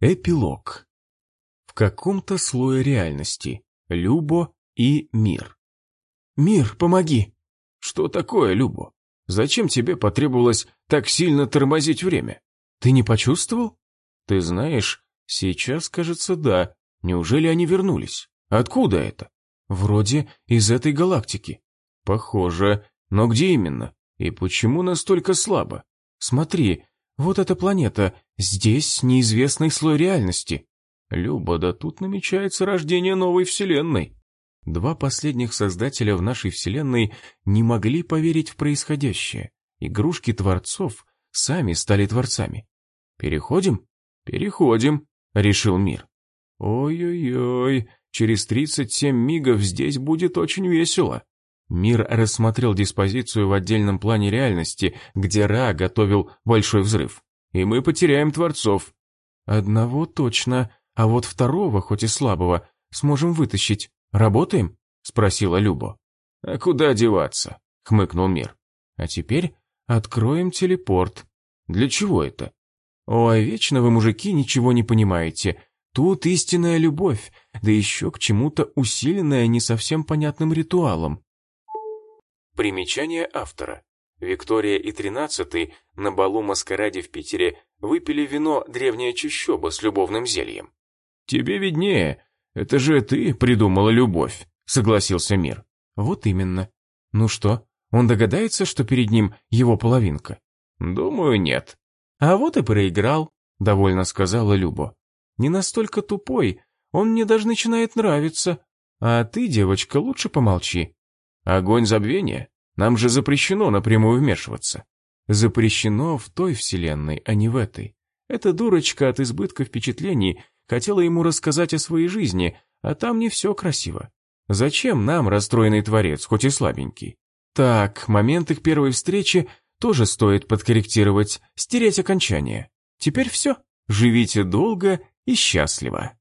Эпилог. В каком-то слое реальности. Любо и Мир. «Мир, помоги!» «Что такое, Любо? Зачем тебе потребовалось так сильно тормозить время? Ты не почувствовал?» «Ты знаешь, сейчас, кажется, да. Неужели они вернулись? Откуда это?» «Вроде из этой галактики». «Похоже. Но где именно? И почему настолько слабо? Смотри, вот эта планета, здесь неизвестный слой реальности. Люба, да тут намечается рождение новой вселенной. Два последних создателя в нашей вселенной не могли поверить в происходящее. Игрушки творцов сами стали творцами. Переходим? Переходим, решил мир. Ой-ой-ой, через 37 мигов здесь будет очень весело. Мир рассмотрел диспозицию в отдельном плане реальности, где Ра готовил большой взрыв. И мы потеряем Творцов. Одного точно, а вот второго, хоть и слабого, сможем вытащить. Работаем? Спросила Люба. А куда деваться? Хмыкнул Мир. А теперь откроем телепорт. Для чего это? Ой, вечно вы, мужики, ничего не понимаете. Тут истинная любовь, да еще к чему-то усиленная не совсем понятным ритуалом. Примечание автора. Виктория и тринадцатый на балу маскараде в Питере выпили вино «Древняя чащоба» с любовным зельем. «Тебе виднее. Это же ты придумала любовь», — согласился Мир. «Вот именно. Ну что, он догадается, что перед ним его половинка?» «Думаю, нет». «А вот и проиграл», — довольно сказала Люба. «Не настолько тупой, он мне даже начинает нравиться. А ты, девочка, лучше помолчи. Огонь забвения? Нам же запрещено напрямую вмешиваться. Запрещено в той вселенной, а не в этой. Эта дурочка от избытка впечатлений хотела ему рассказать о своей жизни, а там не все красиво. Зачем нам расстроенный творец, хоть и слабенький? Так, момент их первой встречи тоже стоит подкорректировать, стереть окончание. Теперь все. Живите долго и счастливо.